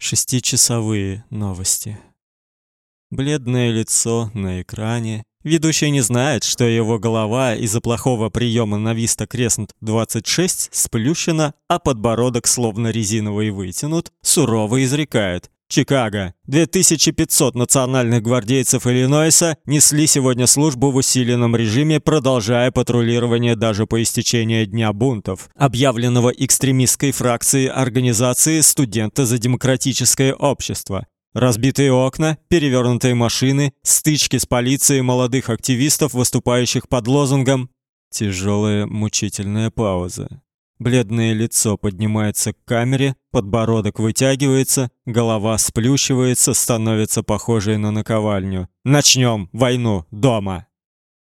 Шестичасовые новости. Бледное лицо на экране. Ведущий не знает, что его голова из-за плохого приема на Vista Crescent 26 сплющена, а подбородок словно резиновый вытянут, сурово изрекает: Чикаго. 2500 национальных гвардейцев Иллинойса несли сегодня службу в усиленном режиме, продолжая патрулирование даже по истечении дня бунтов, объявленного экстремистской фракцией организации Студенты за демократическое общество. Разбитые окна, перевернутые машины, стычки с полицией молодых активистов, выступающих под лозунгом Тяжелая мучительная пауза. Бледное лицо поднимается к камере, подбородок вытягивается, голова сплющивается, становится похожей на наковальню. Начнем войну дома.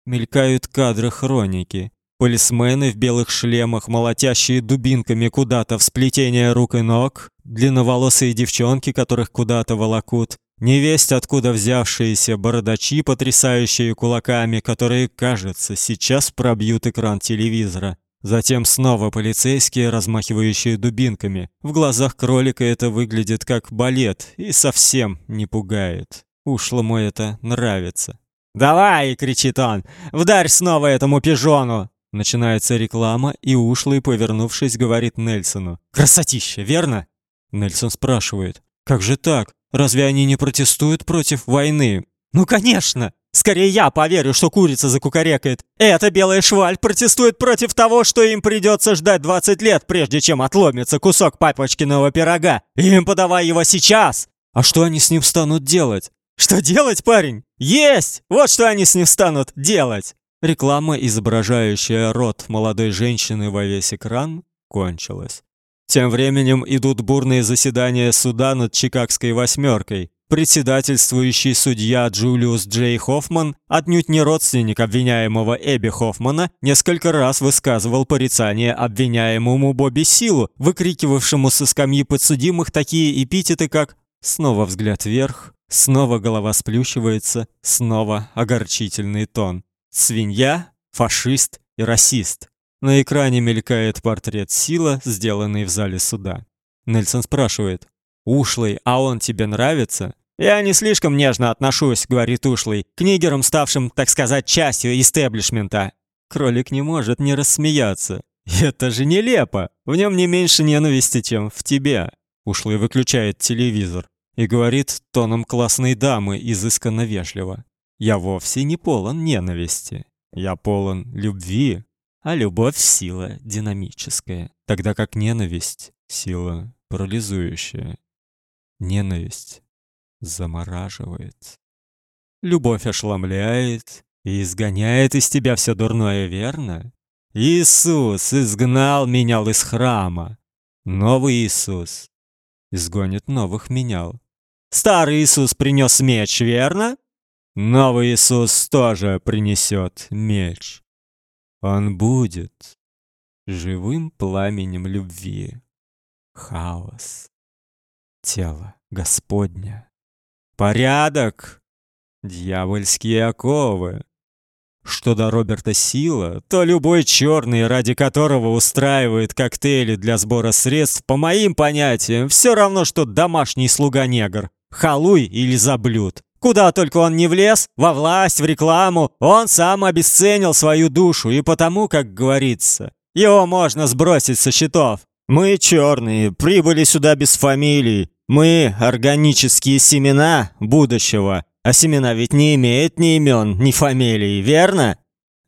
Мелькают кадры хроники. Полисмены в белых шлемах, молотящие дубинками куда-то в сплетение рук и ног, длинноволосые девчонки, которых куда-то волокут, невесть откуда взявшиеся бородачи, потрясающие кулаками, которые, кажется, сейчас пробьют экран телевизора. Затем снова полицейские, размахивающие дубинками. В глазах кролика это выглядит как балет и совсем не пугает. Ушлому это нравится. «Давай!» — кричит он. «Вдарь снова этому пижону!» Начинается реклама, и ушлый, повернувшись, говорит Нельсону. «Красотища, верно?» Нельсон спрашивает. «Как же так? Разве они не протестуют против войны?» «Ну, конечно! Скорее я поверю, что курица закукарекает. Эта белая шваль протестует против того, что им придется ждать 20 лет, прежде чем отломится кусок папочкиного пирога. Им подавай его сейчас. А что они с ним станут делать? Что делать, парень? Есть! Вот что они с ним станут делать. Реклама, изображающая рот молодой женщины во весь экран, кончилась. Тем временем идут бурные заседания суда над Чикагской восьмеркой. Председательствующий судья Джулиус Джей Хоффман, отнюдь не родственник обвиняемого Эбби Хоффмана, несколько раз высказывал порицание обвиняемому Бобби Силу, выкрикивавшему со скамьи подсудимых такие эпитеты, как «снова взгляд вверх», «снова голова сплющивается», «снова огорчительный тон», «свинья», «фашист» и «расист». На экране мелькает портрет Сила, сделанный в зале суда. Нельсон спрашивает, «Ушлый, а он тебе нравится?» «Я не слишком нежно отношусь», — говорит Ушлый, «к нигерам, ставшим, так сказать, частью истеблишмента». Кролик не может не рассмеяться. «Это же нелепо! В нем не меньше ненависти, чем в тебе». Ушлый выключает телевизор и говорит тоном классной дамы, изысканно вежливо. «Я вовсе не полон ненависти. Я полон любви, а любовь — сила динамическая, тогда как ненависть — сила парализующая. Ненависть замораживает. Любовь ошеломляет и изгоняет из тебя все дурное, верно? Иисус изгнал менял из храма. Новый Иисус изгонит новых менял. Старый Иисус принес меч, верно? Новый Иисус тоже принесет меч. Он будет живым пламенем любви. Хаос тело Господня. Порядок! Дьявольские оковы. Что до Роберта Сила, то любой черный, ради которого устраивает коктейли для сбора средств, по моим понятиям, все равно, что домашний слуга-негр. Халуй или заблюд. Куда только он не влез, во власть, в рекламу, он сам обесценил свою душу, и потому, как говорится, его можно сбросить со счетов. Мы черные, прибыли сюда без фамилий, мы органические семена будущего, а семена ведь не имеют ни имен, ни фамилий, верно?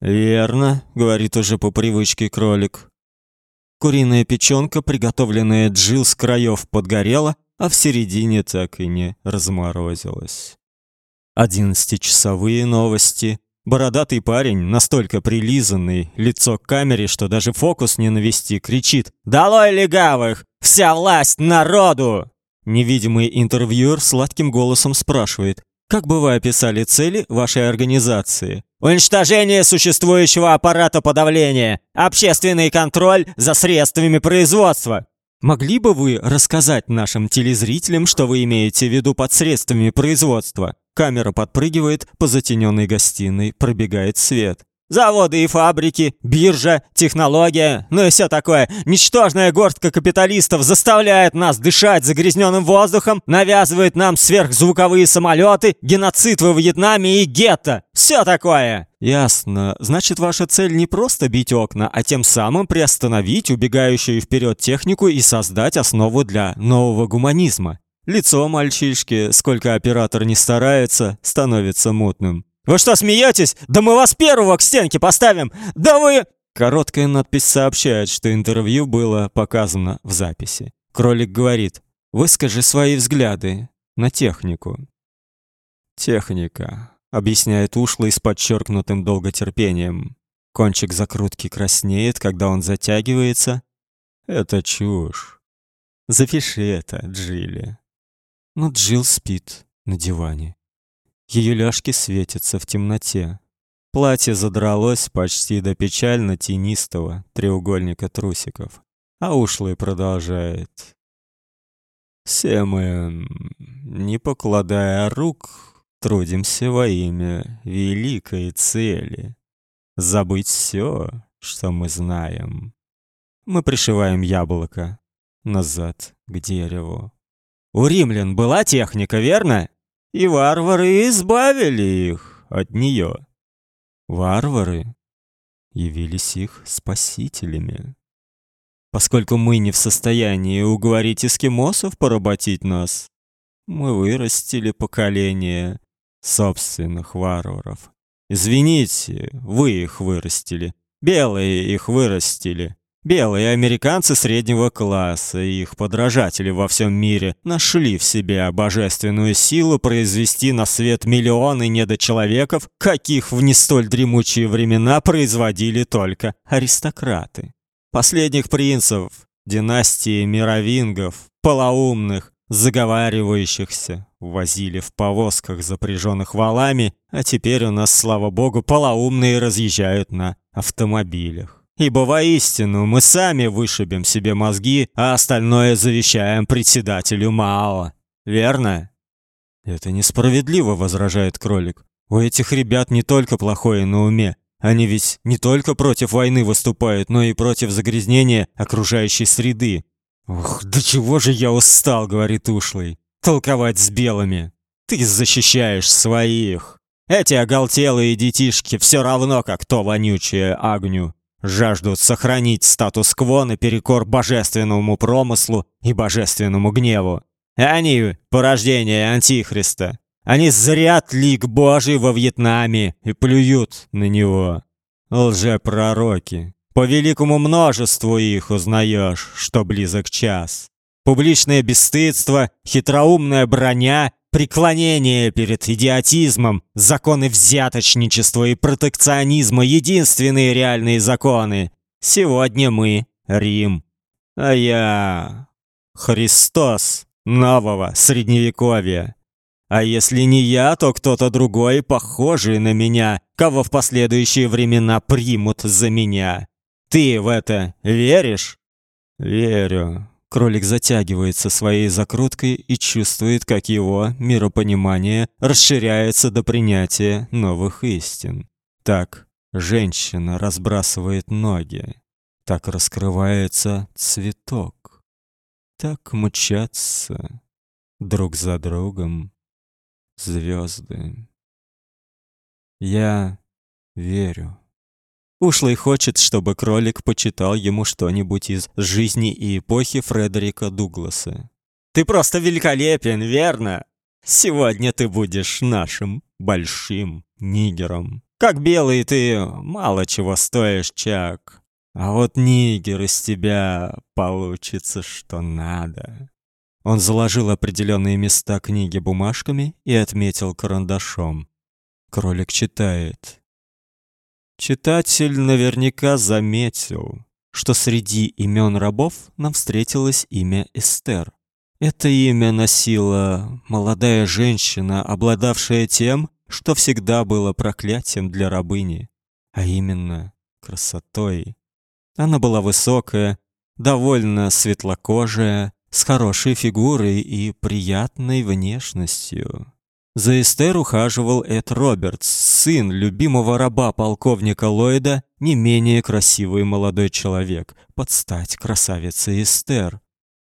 Верно, говорит уже по привычке кролик. Куриная печёнка, приготовленная Джил с краев, подгорела, а в середине так и не разморозилась. Одиннадцатичасовые новости. Бородатый парень, настолько прилизанный, лицо к камере, что даже фокус не навести, кричит «Долой легавых! Вся власть народу!» Невидимый интервьюер сладким голосом спрашивает: "Как бы вы описали цели вашей организации?" Уничтожение существующего аппарата подавления, общественный контроль за средствами производства. Могли бы вы рассказать нашим телезрителям, что вы имеете в виду под средствами производства? Камера подпрыгивает, по затененной гостиной пробегает свет. Заводы и фабрики, биржа, технология, ну и все такое. Ничтожная горстка капиталистов заставляет нас дышать загрязненным воздухом, навязывает нам сверхзвуковые самолеты, геноцид во Вьетнаме и гетто. Все такое. Ясно. Значит, ваша цель не просто бить окна, а тем самым приостановить убегающую вперед технику и создать основу для нового гуманизма. Лицо мальчишки, сколько оператор не старается, становится мутным. Вы что, смеетесь? Да мы вас первого к стенке поставим! Да вы...» Короткая надпись сообщает, что интервью было показано в записи. Кролик говорит, «Выскажи свои взгляды на технику». «Техника», — объясняет ушлый с подчеркнутым долготерпением. Кончик закрутки краснеет, когда он затягивается. «Это чушь. Запиши это, Джилли». Но Джилл спит на диване. Ее ляжки светятся в темноте. Платье задралось почти до печально тенистого треугольника трусиков, а ушлый продолжает. Все мы, не покладая рук, трудимся во имя великой цели. Забыть все, что мы знаем. Мы пришиваем яблоко назад к дереву. У римлян была техника, верно? И варвары избавили их от нее. Варвары явились их спасителями. Поскольку мы не в состоянии уговорить эскимосов поработить нас, мы вырастили поколение собственных варваров. Извините, вы их вырастили. Белые их вырастили. Белые американцы среднего класса и их подражатели во всем мире нашли в себе божественную силу произвести на свет миллионы недочеловеков, каких в не столь дремучие времена производили только аристократы. Последних принцев, династии мировингов, полоумных, заговаривающихся, возили в повозках, запряженных валами, а теперь у нас, слава богу, полоумные разъезжают на автомобилях. Ибо воистину мы сами вышибем себе мозги, а остальное завещаем председателю Мао. Верно? Это несправедливо, возражает кролик. У этих ребят не только плохое на уме. Они ведь не только против войны выступают, но и против загрязнения окружающей среды. Ух, до чего же я устал, говорит ушлый. Толковать с белыми. Ты защищаешь своих. Эти оголтелые детишки все равно, как то вонючее огню жаждут сохранить статус-кво наперекор божественному промыслу и божественному гневу. Они — порождение Антихриста. Они зрят лик Божий во Вьетнаме и плюют на него. Лжепророки. По великому множеству их узнаешь, что близок час. Публичное бесстыдство, хитроумная броня Преклонение перед идиотизмом, законы взяточничества и протекционизма — единственные реальные законы. Сегодня мы — Рим. А я — Христос нового Средневековья. А если не я, то кто-то другой, похожий на меня, кого в последующие времена примут за меня. Ты в это веришь? Верю. Кролик затягивается своей закруткой и чувствует, как его миропонимание расширяется до принятия новых истин. Так женщина разбрасывает ноги. Так раскрывается цветок. Так мчатся друг за другом звезды. Я верю. Ушлый хочет, чтобы кролик почитал ему что-нибудь из жизни и эпохи Фредерика Дугласа. Ты просто великолепен, верно? Сегодня ты будешь нашим большим нигером. Как белый ты мало чего стоишь, Чак. А вот нигер из тебя получится что надо. Он заложил определенные места книги бумажками и отметил карандашом. Кролик читает. Читатель наверняка заметил, что среди имен рабов нам встретилось имя Эстер. Это имя носила молодая женщина, обладавшая тем, что всегда было проклятием для рабыни, а именно красотой. Она была высокая, довольно светлокожая, с хорошей фигурой и приятной внешностью. За Эстер ухаживал Эд Робертс, сын любимого раба полковника Ллойда, не менее красивый молодой человек, под стать красавице Эстер.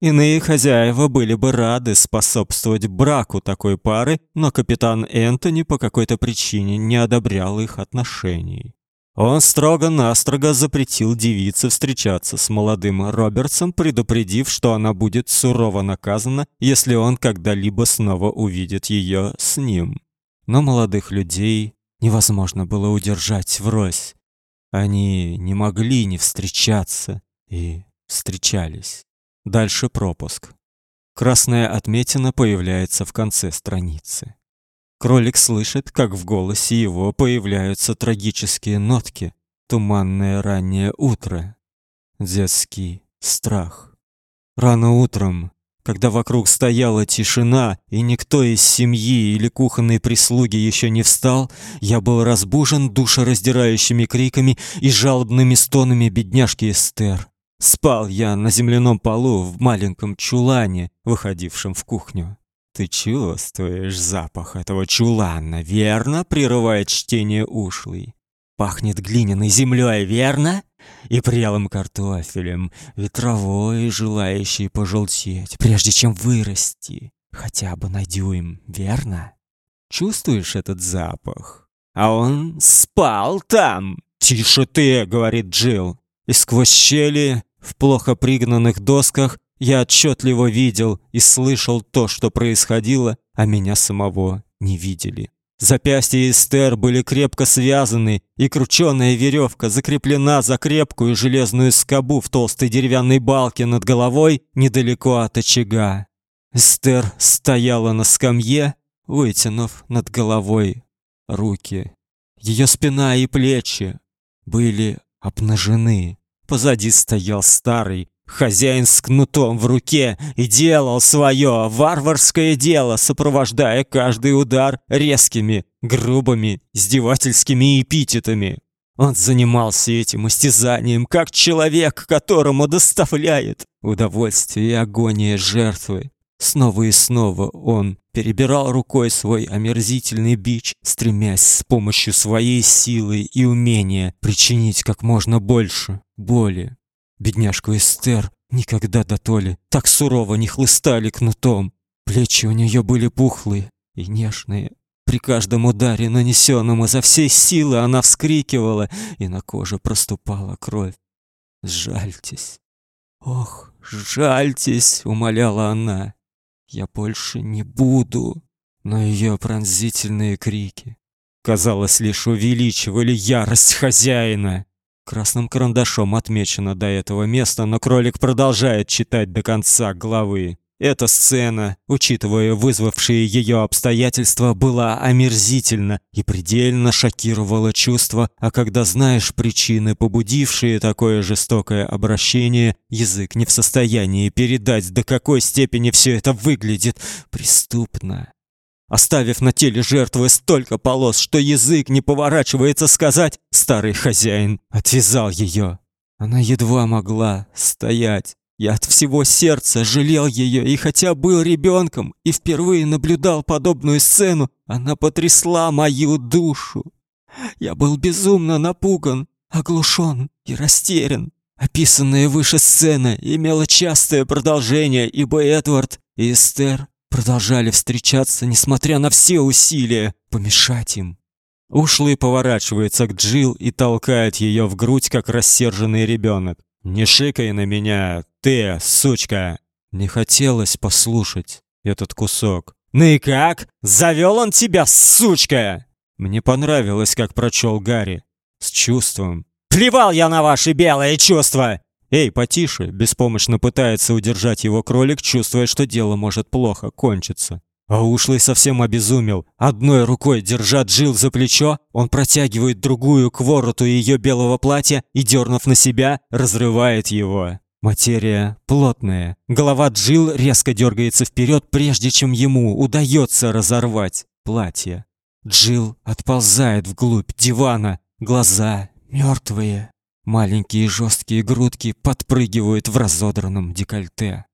Иные хозяева были бы рады способствовать браку такой пары, но капитан Энтони по какой-то причине не одобрял их отношений. Он строго-настрого запретил девице встречаться с молодым Робертсом, предупредив, что она будет сурово наказана, если он когда-либо снова увидит ее с ним. Но молодых людей невозможно было удержать врозь. Они не могли не встречаться и встречались. Дальше пропуск. Красная отметина появляется в конце страницы. Кролик слышит, как в голосе его появляются трагические нотки. Туманное раннее утро. Детский страх. Рано утром, когда вокруг стояла тишина, и никто из семьи или кухонной прислуги еще не встал, я был разбужен душераздирающими криками и жалобными стонами бедняжки Эстер. Спал я на земляном полу в маленьком чулане, выходившем в кухню. Ты чувствуешь запах этого чулана, верно? Прерывает чтение ушлый. Пахнет глиняной землей, верно? И прелым картофелем, ветровой, желающий пожелтеть, прежде чем вырасти, хотя бы на дюйм, верно? Чувствуешь этот запах? А он спал там. Тише ты, говорит Джилл. И сквозь щели в плохо пригнанных досках я отчетливо видел и слышал то, что происходило, а меня самого не видели. Запястья Эстер были крепко связаны, и крученая веревка закреплена за крепкую железную скобу в толстой деревянной балке над головой недалеко от очага. Эстер стояла на скамье, вытянув над головой руки. Ее спина и плечи были обнажены. Позади стоял старый, Хозяин с кнутом в руке делал свое варварское дело, сопровождая каждый удар резкими, грубыми, издевательскими эпитетами. Он занимался этим истязанием, как человек, которому доставляет удовольствие и агония жертвы. Снова и снова он перебирал рукой свой омерзительный бич, стремясь с помощью своей силы и умения причинить как можно больше боли. Бедняжку Эстер никогда до толи так сурово не хлыстали кнутом. Плечи у нее были пухлые и нежные. При каждом ударе, нанесенном изо всей силы, она вскрикивала, и на коже проступала кровь. «Жальтесь! Ох, жальтесь!» — умоляла она. «Я больше не буду!» Но ее пронзительные крики, казалось, лишь увеличивали ярость хозяина. Красным карандашом отмечено до этого места, но кролик продолжает читать до конца главы. Эта сцена, учитывая вызвавшие ее обстоятельства, была омерзительна и предельно шокировала чувства, а когда знаешь причины, побудившие такое жестокое обращение, язык не в состоянии передать, до какой степени все это выглядит преступно оставив на теле жертвы столько полос, что язык не поворачивается сказать, старый хозяин отвязал ее. Она едва могла стоять. Я от всего сердца жалел ее, и хотя был ребенком и впервые наблюдал подобную сцену, она потрясла мою душу. Я был безумно напуган, оглушен и растерян. Описанная выше сцена имела частое продолжение, ибо Эдвард и Эстер продолжали встречаться, несмотря на все усилия помешать им. Ушлый поворачивается к Джил и толкает ее в грудь, как рассерженный ребенок. «Не шикай на меня, ты, сучка!» Не хотелось послушать этот кусок. «Ну и как? Завел он тебя, сучка!» Мне понравилось, как прочел Гарри. С чувством. «Плевал я на ваши белые чувства! «Эй, потише!» – беспомощно пытается удержать его кролик, чувствуя, что дело может плохо кончиться. А ушлый совсем обезумел. Одной рукой, держа Джил за плечо, он протягивает другую к вороту ее белого платья и, дернув на себя, разрывает его. Материя плотная. Голова Джил резко дергается вперед, прежде чем ему удается разорвать платье. Джил отползает вглубь дивана. Глаза мертвые. Маленькие жесткие грудки подпрыгивают в разодранном декольте.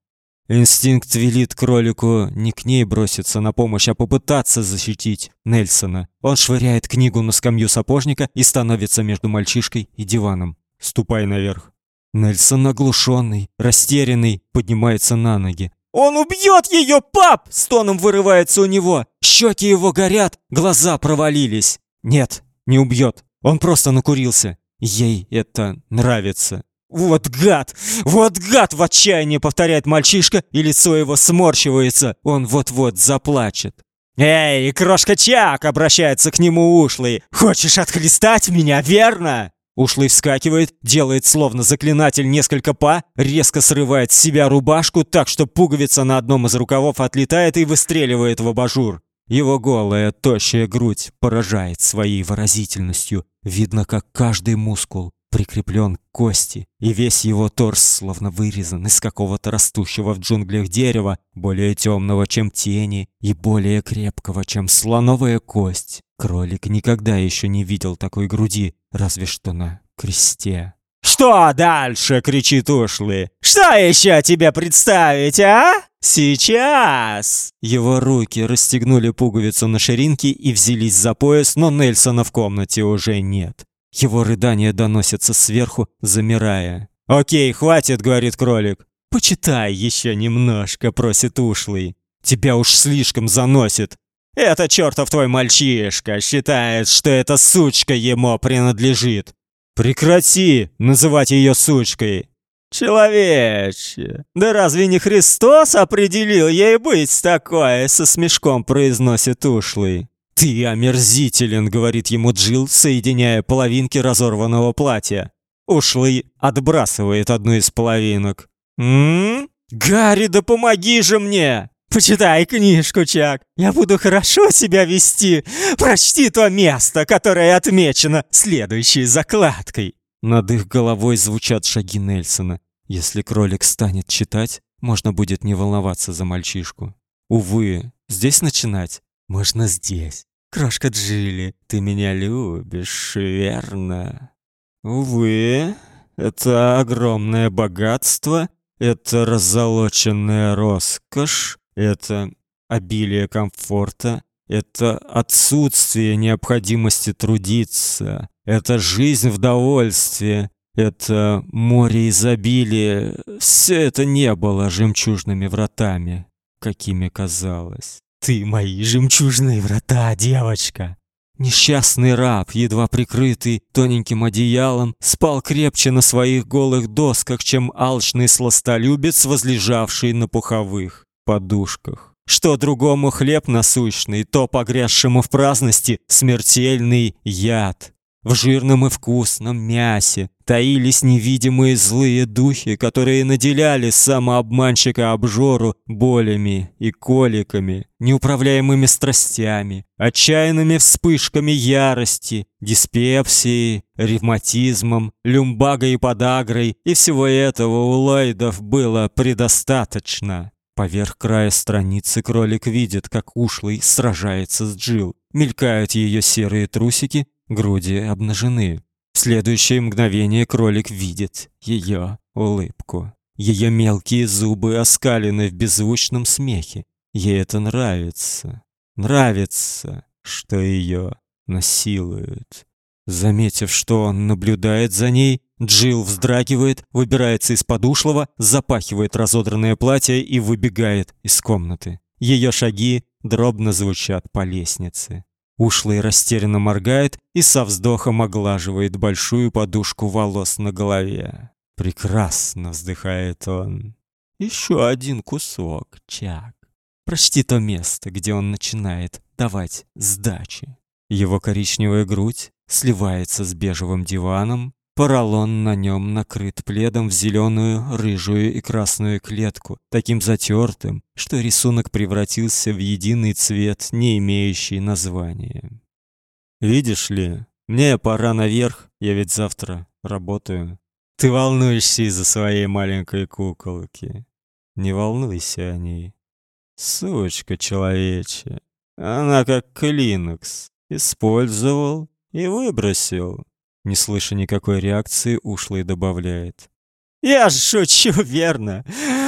Инстинкт велит кролику не к ней броситься на помощь, а попытаться защитить Нельсона. Он швыряет книгу на скамью сапожника и становится между мальчишкой и диваном. «Ступай наверх». Нельсон оглушенный, растерянный, поднимается на ноги. «Он убьет ее, пап!» — стоном вырывается у него. Щеки его горят, глаза провалились. Нет, не убьет. Он просто накурился. Ей это нравится. «Вот гад! Вот гад!» — в отчаянии повторяет мальчишка, и лицо его сморщивается. Он вот-вот заплачет. «Эй, крошка Чак!» — обращается к нему ушлый. «Хочешь отхлестать меня, верно?» Ушлый вскакивает, делает словно заклинатель несколько па, резко срывает с себя рубашку так, что пуговица на одном из рукавов отлетает и выстреливает в абажур. Его голая, тощая грудь поражает своей выразительностью. Видно, как каждый мускул прикреплен к кости, и весь его торс словно вырезан из какого-то растущего в джунглях дерева, более темного, чем тени, и более крепкого, чем слоновая кость. Кролик никогда еще не видел такой груди, разве что на кресте. «Что дальше?» — кричит ушлый. «Что еще тебе представить, а? Сейчас!» Его руки расстегнули пуговицу на ширинке и взялись за пояс, но Нельсона в комнате уже нет. Его рыдания доносятся сверху, замирая. «Окей, хватит», — говорит кролик. «Почитай еще немножко», — просит ушлый. «Тебя уж слишком заносит. Это чертов твой мальчишка считает, что эта сучка ему принадлежит. Прекрати называть ее сучкой. Человече, да разве не Христос определил ей быть такой? Со смешком произносит ушлый. «Ты омерзителен», — говорит ему Джил, соединяя половинки разорванного платья. Ушлый отбрасывает одну из половинок. «М? Гарри, да помоги же мне!» «Почитай книжку, Чак. Я буду хорошо себя вести. Прочти то место, которое отмечено следующей закладкой». Над их головой звучат шаги Нельсона. Если кролик станет читать, можно будет не волноваться за мальчишку. Увы, здесь начинать можно здесь. Крошка Джилли, ты меня любишь, верно? Увы, это огромное богатство, это раззолоченная роскошь, это обилие комфорта, это отсутствие необходимости трудиться, это жизнь в довольстве, это море изобилия. Все это не было жемчужными вратами, какими казалось. Ты мои жемчужные врата, девочка. Несчастный раб, едва прикрытый тоненьким одеялом, спал крепче на своих голых досках, чем алчный сластолюбец, возлежавший на пуховых подушках. Что другому хлеб насущный, то погрязшему в праздности смертельный яд. В жирном и вкусном мясе таились невидимые злые духи, которые наделяли самообманщика обжору болями и коликами, неуправляемыми страстями, отчаянными вспышками ярости, диспепсией, ревматизмом, люмбагой и подагрой, и всего этого у Ллойдов было предостаточно. Поверх края страницы кролик видит, как ушлый сражается с Джил. Мелькают ее серые трусики, груди обнажены. В следующее мгновение кролик видит ее улыбку. Ее мелкие зубы оскалены в беззвучном смехе. Ей это нравится. Нравится, что ее насилуют. Заметив, что он наблюдает за ней, Джилл вздрагивает, выбирается из-под ушлого, запахивает разодранное платье и выбегает из комнаты. Ее шаги дробно звучат по лестнице. Ушлый растерянно моргает и со вздохом оглаживает большую подушку волос на голове. Прекрасно вздыхает он. Еще один кусок, Чак. Прочти то место, где он начинает давать сдачи. Его коричневая грудь сливается с бежевым диваном, Поролон на нем накрыт пледом в зеленую, рыжую и красную клетку, таким затертым, что рисунок превратился в единый цвет, не имеющий названия. Видишь ли, мне пора наверх, я ведь завтра работаю. Ты волнуешься из-за своей маленькой куколки. Не волнуйся о ней. Сучка человечья. Она как клинокс. Использовал и выбросил. Не слыша никакой реакции, ушлый добавляет. «Я шучу, верно?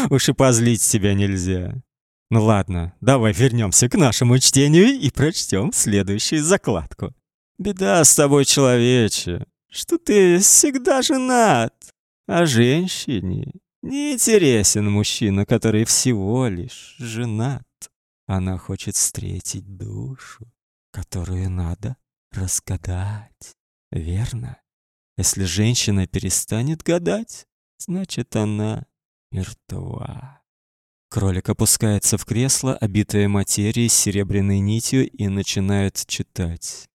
Уж и позлить себя нельзя. Ну ладно, давай вернемся к нашему чтению и прочтем следующую закладку. Беда с тобой, человече, что ты всегда женат, а женщине не интересен мужчина, который всего лишь женат. Она хочет встретить душу, которую надо разгадать. Верно? Если женщина перестанет гадать, значит, она мертва. Кролик опускается в кресло, обитое материей с серебряной нитью, и начинает читать.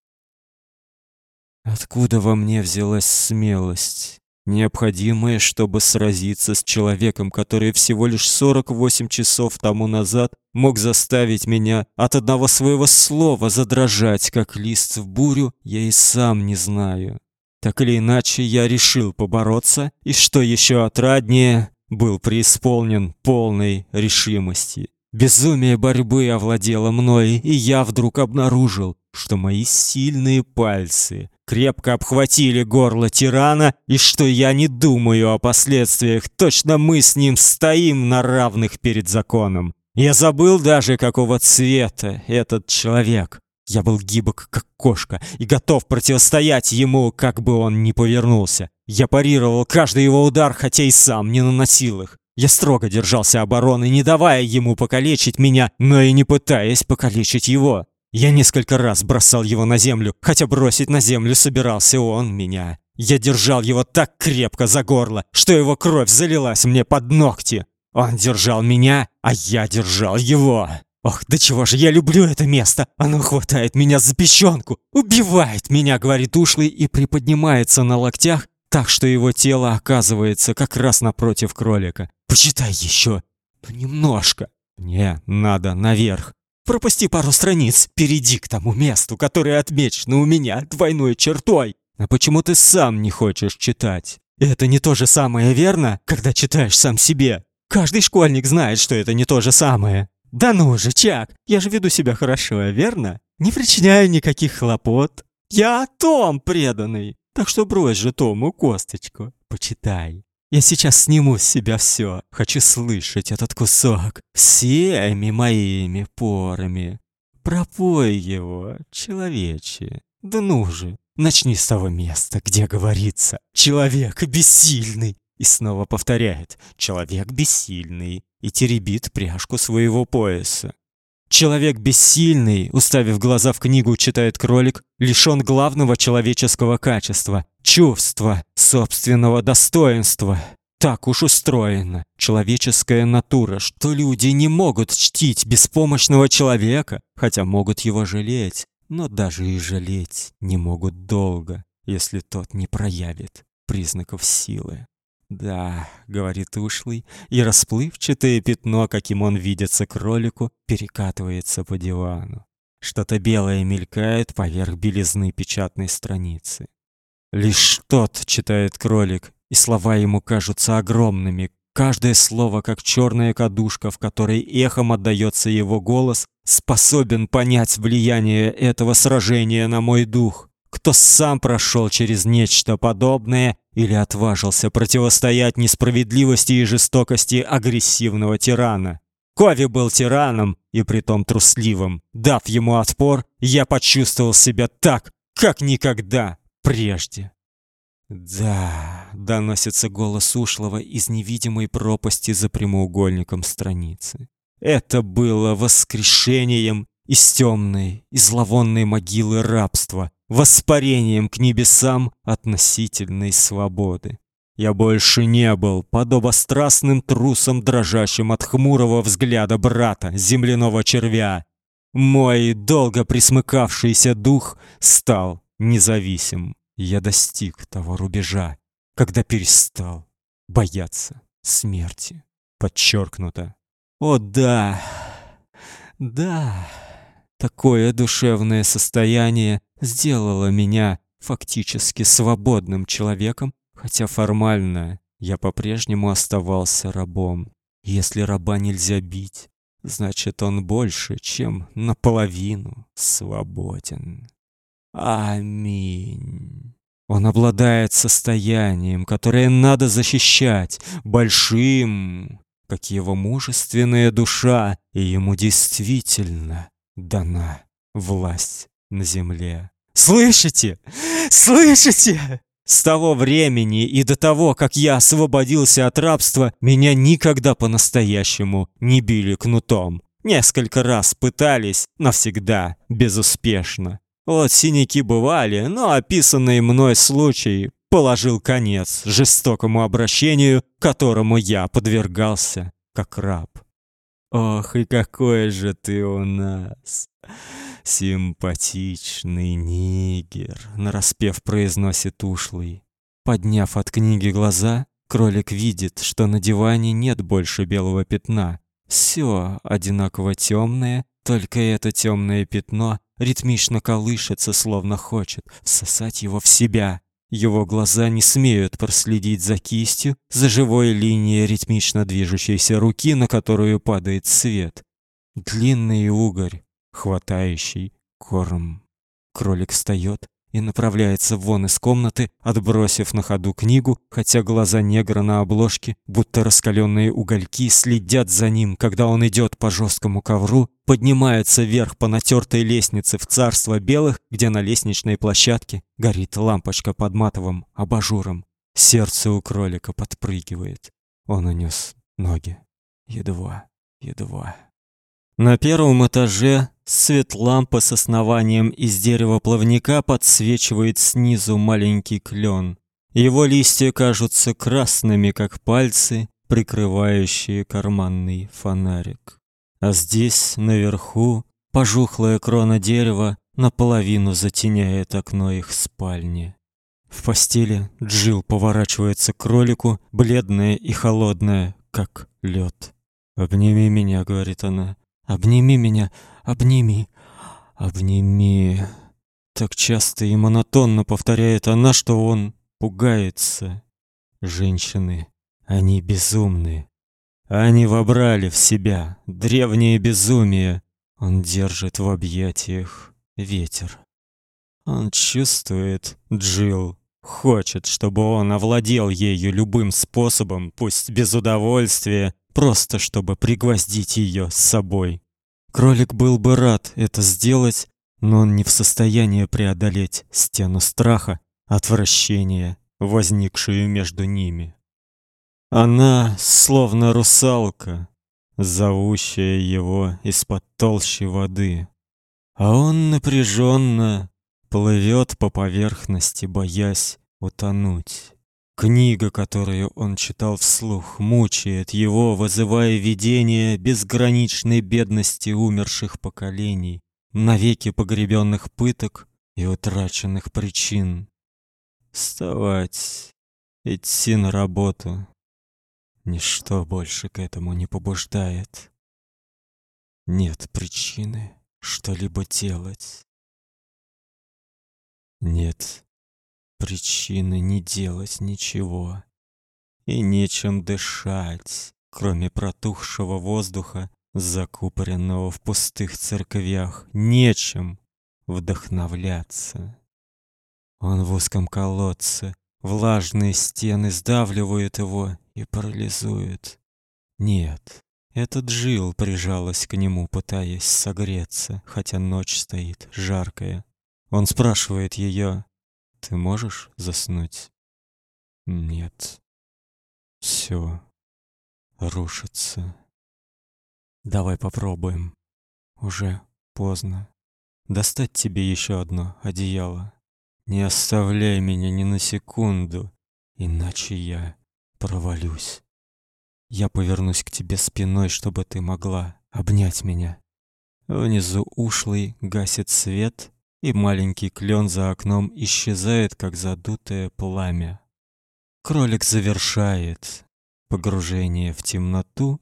Откуда во мне взялась смелость, необходимая, чтобы сразиться с человеком, который всего лишь 48 часов тому назад мог заставить меня от одного своего слова задрожать, как лист в бурю, я и сам не знаю. Так или иначе, я решил побороться, и что еще отраднее, был преисполнен полной решимости. Безумие борьбы овладело мной, и я вдруг обнаружил, что мои сильные пальцы крепко обхватили горло тирана, и что я не думаю о последствиях, точно мы с ним стоим на равных перед законом. Я забыл даже, какого цвета этот человек. Я был гибок, как кошка, и готов противостоять ему, как бы он ни повернулся. Я парировал каждый его удар, хотя и сам не наносил их. Я строго держался обороны, не давая ему покалечить меня, но и не пытаясь покалечить его. Я несколько раз бросал его на землю, хотя бросить на землю собирался он меня. Я держал его так крепко за горло, что его кровь залилась мне под ногти. Он держал меня, а я держал его. Ох, да чего же я люблю это место! Оно хватает меня за печенку, убивает меня, говорит ушлый и приподнимается на локтях, так что его тело оказывается как раз напротив кролика. Почитай еще, ну немножко. Не, надо наверх. Пропусти пару страниц, перейди к тому месту, которое отмечено у меня двойной чертой. А почему ты сам не хочешь читать? Это не то же самое, верно, когда читаешь сам себе? Каждый школьник знает, что это не то же самое. Да ну же, Чак, я же веду себя хорошо, верно? Не причиняю никаких хлопот. Я Том преданный. Так что брось же Тому косточку, почитай. Я сейчас сниму с себя все. Хочу слышать этот кусок всеми моими порами. Пропой его, человече. Да ну же, начни с того места, где говорится «человек бессильный». И снова повторяет «человек бессильный» и теребит пряжку своего пояса. Человек бессильный, уставив глаза в книгу, читает кролик, лишён главного человеческого качества чувства собственного достоинства. Так уж устроена человеческая натура, что люди не могут чтить беспомощного человека, хотя могут его жалеть, но даже и жалеть не могут долго, если тот не проявит признаков силы. «Да», — говорит ушлый, и расплывчатое пятно, каким он видится кролику, перекатывается по дивану. Что-то белое мелькает поверх белизны печатной страницы. Лишь тот читает кролик, и слова ему кажутся огромными. Каждое слово, как черная кадушка, в которой эхом отдаётся его голос, способен понять влияние этого сражения на мой дух. Кто сам прошел через нечто подобное или отважился противостоять несправедливости и жестокости агрессивного тирана. Кови был тираном, и притом трусливым. Дав ему отпор, я почувствовал себя так, как никогда прежде. Да, доносится голос ушлого из невидимой пропасти за прямоугольником страницы. Это было воскрешением из темной и зловонной могилы рабства, воспарением к небесам относительной свободы. Я больше не был подобострастным трусом, дрожащим от хмурого взгляда брата, земляного червя. Мой долго присмыкавшийся дух стал независим. Я достиг того рубежа, когда перестал бояться смерти. Подчеркнуто. О да, да, такое душевное состояние сделало меня фактически свободным человеком, хотя формально я по-прежнему оставался рабом. Если раба нельзя бить, значит он больше, чем наполовину свободен. Аминь. Он обладает состоянием, которое надо защищать, большим, как его мужественная душа, и ему действительно дана власть на земле. Слышите? Слышите? С того времени и до того, как я освободился от рабства, меня никогда по-настоящему не били кнутом. Несколько раз пытались, но всегда безуспешно. Вот синяки бывали, но описанный мной случай положил конец жестокому обращению, которому я подвергался как раб. Ох, и какой же ты у нас симпатичный нигер, нараспев произносит ушлый. Подняв от книги глаза, кролик видит, что на диване нет больше белого пятна. Все одинаково темное, только это темное пятно ритмично колышется, словно хочет всосать его в себя. Его глаза не смеют проследить за кистью, за живой линией ритмично движущейся руки, на которую падает свет. Длинный угорь, хватающий корм. Кролик встает и направляется вон из комнаты, отбросив на ходу книгу, хотя глаза негра на обложке, будто раскаленные угольки, следят за ним, когда он идет по жесткому ковру, поднимается вверх по натертой лестнице в царство белых, где на лестничной площадке горит лампочка под матовым абажуром. Сердце у кролика подпрыгивает. Он унес ноги. Едва, едва. На первом этаже свет лампы с основанием из дерева плавника подсвечивает снизу маленький клен. Его листья кажутся красными, как пальцы, прикрывающие карманный фонарик. А здесь, наверху, пожухлая крона дерева наполовину затеняет окно их спальни. В постели Джил поворачивается к кролику, бледная и холодная, как лед. "Обними меня", говорит она. Обними меня, обними, обними. Так часто и монотонно повторяет она, что он пугается. Женщины, они безумны. Они вобрали в себя древнее безумие. Он держит в объятиях ветер. Он чувствует Джил, хочет, чтобы он овладел ею любым способом, пусть без удовольствия, просто чтобы пригвоздить ее с собой. Кролик был бы рад это сделать, но он не в состоянии преодолеть стену страха, отвращения, возникшую между ними. Она словно русалка, зовущая его из-под толщи воды, а он напряженно плывет по поверхности, боясь утонуть. Книга, которую он читал вслух, мучает его, вызывая видение безграничной бедности умерших поколений, навеки погребенных пыток и утраченных причин. Вставать, идти на работу. Ничто больше к этому не побуждает. Нет причины что-либо делать. Нет причины не делать ничего. И нечем дышать, кроме протухшего воздуха, закупоренного в пустых церквях, нечем вдохновляться. Он в узком колодце, влажные стены сдавливают его и парализуют. Нет, этот Джил прижалась к нему, пытаясь согреться, хотя ночь стоит жаркая. Он спрашивает ее, ты можешь заснуть? Нет. Все рушится. Давай попробуем. Уже поздно. Достать тебе еще одно одеяло. Не оставляй меня ни на секунду, иначе я провалюсь. Я повернусь к тебе спиной, чтобы ты могла обнять меня. Внизу ушлый гасит свет, и маленький клен за окном исчезает, как задутое пламя. Кролик завершает погружение в темноту,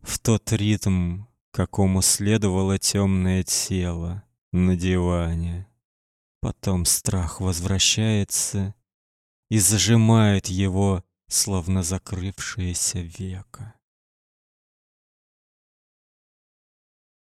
в тот ритм, какому следовало темное тело на диване. Потом страх возвращается и зажимает его, словно закрывшееся веко.